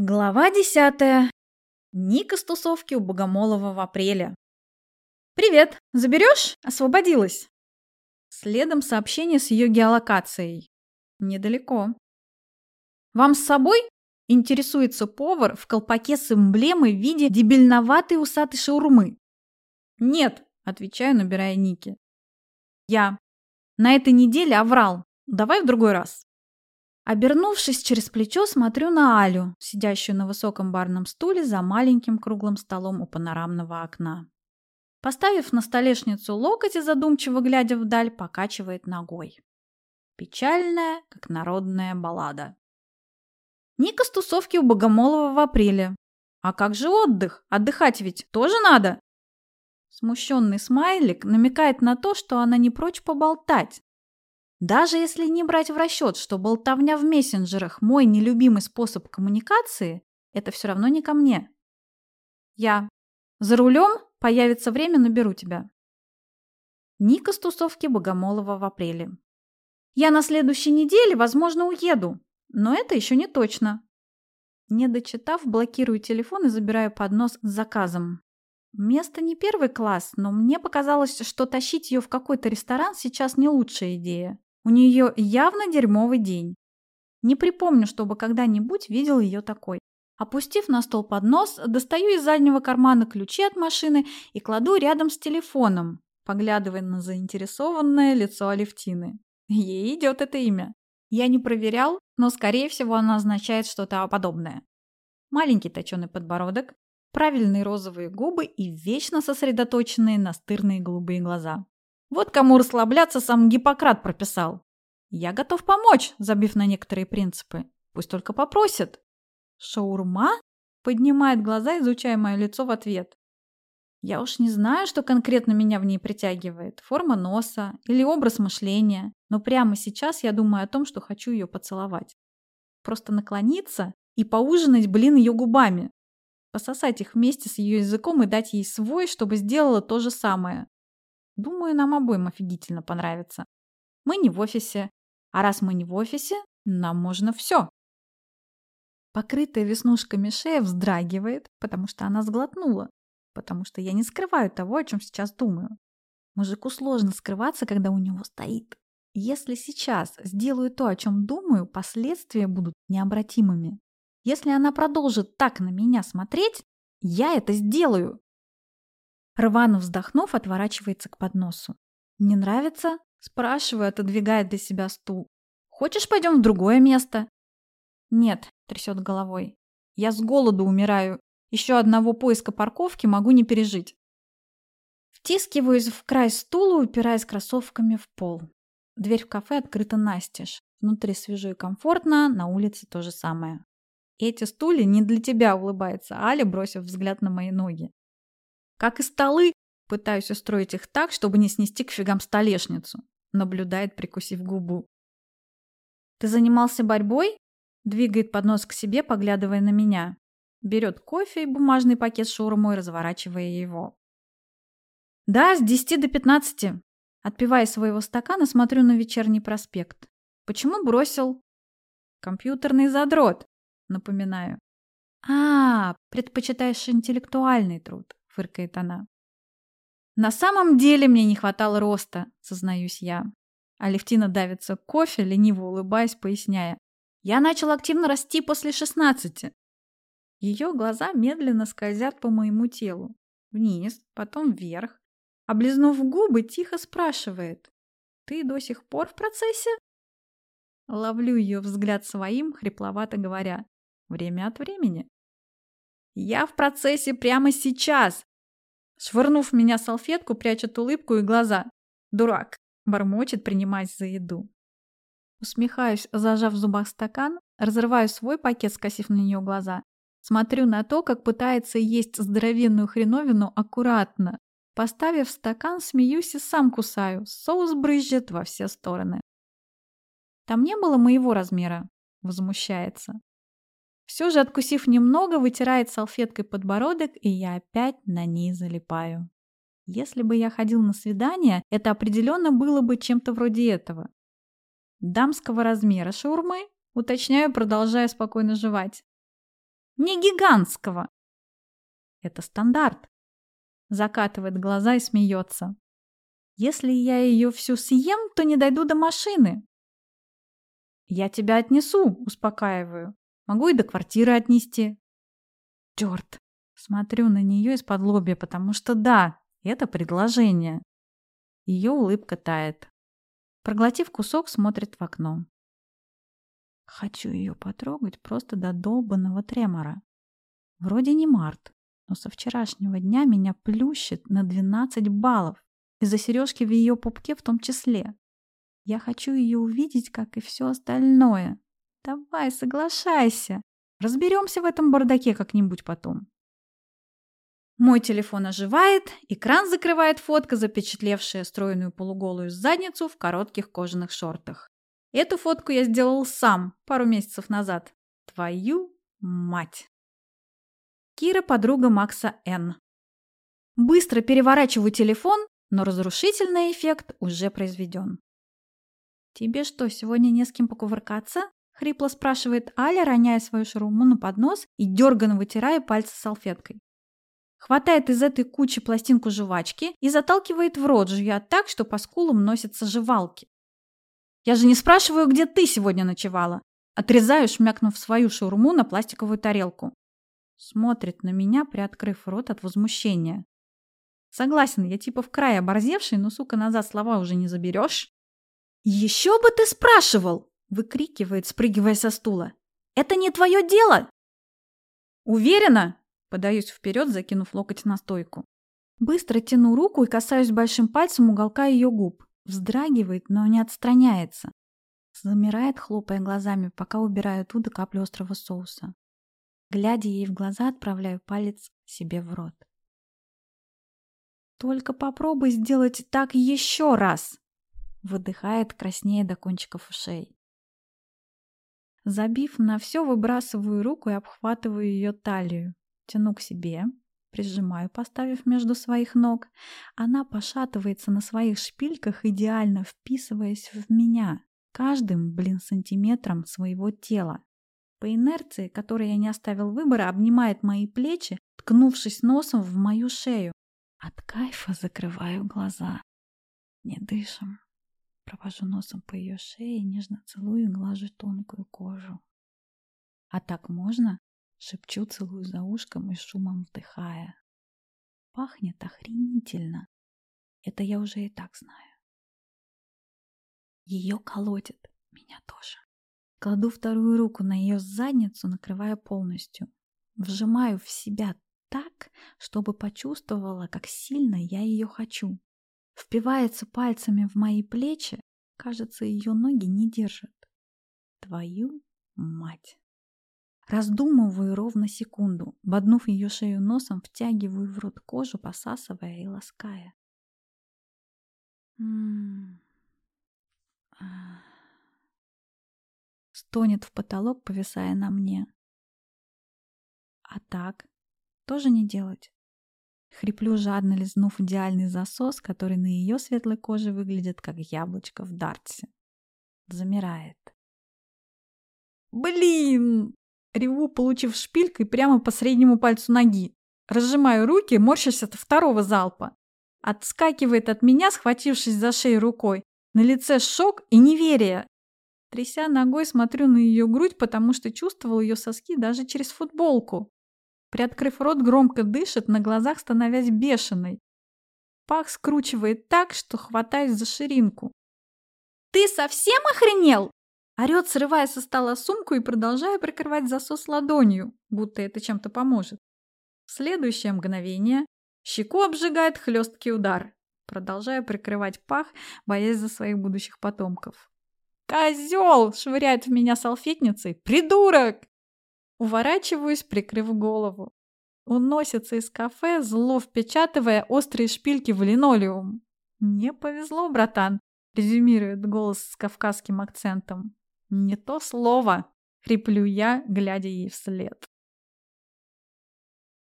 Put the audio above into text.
Глава десятая. Ника с тусовки у Богомолова в апреле. «Привет! Заберешь? Освободилась!» Следом сообщение с ее геолокацией. Недалеко. «Вам с собой?» – интересуется повар в колпаке с эмблемой в виде дебильноватой усатой шаурмы. «Нет», – отвечаю, набирая Ники. «Я. На этой неделе оврал. Давай в другой раз». Обернувшись через плечо, смотрю на Алю, сидящую на высоком барном стуле за маленьким круглым столом у панорамного окна. Поставив на столешницу локоть и задумчиво глядя вдаль, покачивает ногой. Печальная, как народная баллада. Ника с тусовки у Богомолова в апреле. А как же отдых? Отдыхать ведь тоже надо. Смущенный смайлик намекает на то, что она не прочь поболтать, даже если не брать в расчет, что болтовня в мессенджерах мой нелюбимый способ коммуникации, это все равно не ко мне. Я. За рулем появится время, наберу тебя. Ника с тусовки Богомолова в апреле. Я на следующей неделе, возможно, уеду, но это еще не точно. Не дочитав, блокирую телефон и забираю поднос с заказом. Место не первый класс, но мне показалось, что тащить ее в какой-то ресторан сейчас не лучшая идея. У нее явно дерьмовый день. Не припомню, чтобы когда-нибудь видел ее такой. Опустив на стол поднос, достаю из заднего кармана ключи от машины и кладу рядом с телефоном, поглядывая на заинтересованное лицо Алевтины. Ей идет это имя. Я не проверял, но, скорее всего, оно означает что-то подобное. Маленький точеный подбородок, правильные розовые губы и вечно сосредоточенные настырные голубые глаза. Вот кому расслабляться сам Гиппократ прописал. Я готов помочь, забив на некоторые принципы. Пусть только попросят. Шаурма? Поднимает глаза, изучая мое лицо в ответ. Я уж не знаю, что конкретно меня в ней притягивает. Форма носа или образ мышления. Но прямо сейчас я думаю о том, что хочу ее поцеловать. Просто наклониться и поужинать, блин, ее губами. Пососать их вместе с ее языком и дать ей свой, чтобы сделала то же самое. Думаю, нам обоим офигительно понравится. Мы не в офисе. А раз мы не в офисе, нам можно все. Покрытая веснушками шея вздрагивает, потому что она сглотнула. Потому что я не скрываю того, о чем сейчас думаю. Мужику сложно скрываться, когда у него стоит. Если сейчас сделаю то, о чем думаю, последствия будут необратимыми. Если она продолжит так на меня смотреть, я это сделаю. Рвано вздохнув, отворачивается к подносу. «Не нравится?» – спрашиваю, отодвигая для себя стул. «Хочешь, пойдем в другое место?» «Нет», – трясет головой. «Я с голоду умираю. Еще одного поиска парковки могу не пережить». Втискиваюсь в край стула, упираясь кроссовками в пол. Дверь в кафе открыта настежь. Внутри свежо и комфортно, на улице то же самое. «Эти стулья не для тебя», — улыбается Аля, бросив взгляд на мои ноги. Как и столы, пытаюсь устроить их так, чтобы не снести к фигам столешницу. Наблюдает, прикусив губу. Ты занимался борьбой? Двигает поднос к себе, поглядывая на меня. Берет кофе и бумажный пакет шаурмой, разворачивая его. Да, с 10 до 15. Отпивая своего стакана, смотрю на вечерний проспект. Почему бросил? Компьютерный задрот, напоминаю. А, предпочитаешь интеллектуальный труд фыркает она. На самом деле мне не хватало роста, сознаюсь я. Алевтина давится кофе, лениво улыбаясь, поясняя. Я начал активно расти после шестнадцати. Ее глаза медленно скользят по моему телу. Вниз, потом вверх. Облизнув губы, тихо спрашивает. «Ты до сих пор в процессе?» Ловлю ее взгляд своим, хрипловато говоря. «Время от времени». «Я в процессе прямо сейчас!» Швырнув меня салфетку, прячет улыбку и глаза. «Дурак!» – бормочет, принимаясь за еду. Усмехаюсь, зажав в зубах стакан, разрываю свой пакет, скосив на нее глаза. Смотрю на то, как пытается есть здоровенную хреновину аккуратно. Поставив стакан, смеюсь и сам кусаю. Соус брызжет во все стороны. Там не было моего размера. Возмущается. Все же, откусив немного, вытирает салфеткой подбородок, и я опять на ней залипаю. Если бы я ходил на свидание, это определенно было бы чем-то вроде этого. Дамского размера шаурмы, уточняю, продолжая спокойно жевать. не гигантского. Это стандарт. Закатывает глаза и смеется. Если я ее всю съем, то не дойду до машины. Я тебя отнесу, успокаиваю. Могу и до квартиры отнести. Черт. Смотрю на нее из-под лобья, потому что да, это предложение. Ее улыбка тает. Проглотив кусок, смотрит в окно. Хочу ее потрогать просто до долбанного тремора. Вроде не март, но со вчерашнего дня меня плющит на 12 баллов. Из-за сережки в ее пупке в том числе. Я хочу ее увидеть, как и все остальное. Давай, соглашайся. Разберемся в этом бардаке как-нибудь потом. Мой телефон оживает, экран закрывает фотка, запечатлевшая стройную полуголую задницу в коротких кожаных шортах. Эту фотку я сделал сам пару месяцев назад. Твою мать! Кира – подруга Макса Н. Быстро переворачиваю телефон, но разрушительный эффект уже произведен. «Тебе что, сегодня не с кем покувыркаться?» – хрипло спрашивает Аля, роняя свою шаруму на поднос и дерганно вытирая пальцы салфеткой. Хватает из этой кучи пластинку жвачки и заталкивает в рот, жуя так, что по скулам носятся жевалки. «Я же не спрашиваю, где ты сегодня ночевала!» Отрезаю, шмякнув свою шаурму на пластиковую тарелку. Смотрит на меня, приоткрыв рот от возмущения. Согласен, я типа в край оборзевший, но, сука, назад слова уже не заберешь. «Еще бы ты спрашивал!» — выкрикивает, спрыгивая со стула. «Это не твое дело!» «Уверена?» — подаюсь вперед, закинув локоть на стойку. Быстро тяну руку и касаюсь большим пальцем уголка ее губ. Вздрагивает, но не отстраняется. Замирает, хлопая глазами, пока убираю оттуда каплю острого соуса. Глядя ей в глаза, отправляю палец себе в рот. «Только попробуй сделать так еще раз!» Выдыхает, краснея до кончиков ушей. Забив на все, выбрасываю руку и обхватываю ее талию. Тяну к себе, прижимаю, поставив между своих ног. Она пошатывается на своих шпильках, идеально вписываясь в меня, каждым, блин, сантиметром своего тела. По инерции, которой я не оставил выбора, обнимает мои плечи, ткнувшись носом в мою шею. От кайфа закрываю глаза. Не дышим. Провожу носом по ее шее, нежно целую и глажу тонкую кожу. А так можно? Шепчу, целую за ушком и шумом вдыхая. Пахнет охренительно. Это я уже и так знаю. Ее колотит. Меня тоже. Кладу вторую руку на ее задницу, накрывая полностью. Вжимаю в себя так, чтобы почувствовала, как сильно я ее хочу впивается пальцами в мои плечи, кажется, ее ноги не держат. Твою мать! Раздумываю ровно секунду, боднув ее шею носом, втягиваю в рот кожу, посасывая и лаская. М Стонет в потолок, повисая на мне. А так? Тоже не делать? Хриплю, жадно лизнув идеальный засос, который на ее светлой коже выглядит как яблочко в дартсе. Замирает. «Блин!» Реву, получив шпилькой прямо по среднему пальцу ноги. Разжимаю руки, морщась от второго залпа. Отскакивает от меня, схватившись за шею рукой. На лице шок и неверие. Тряся ногой, смотрю на ее грудь, потому что чувствовал ее соски даже через футболку. Приоткрыв рот, громко дышит, на глазах становясь бешеной. Пах скручивает так, что хватаюсь за ширинку. «Ты совсем охренел?» Орет, срывая со стола сумку и продолжая прикрывать засос ладонью, будто это чем-то поможет. В следующее мгновение щеку обжигает хлесткий удар, продолжая прикрывать пах, боясь за своих будущих потомков. «Козел!» — швыряет в меня салфетницей. «Придурок!» Уворачиваюсь, прикрыв голову. Уносится из кафе, зло впечатывая острые шпильки в линолеум. «Не повезло, братан», — резюмирует голос с кавказским акцентом. «Не то слово», — хриплю я, глядя ей вслед.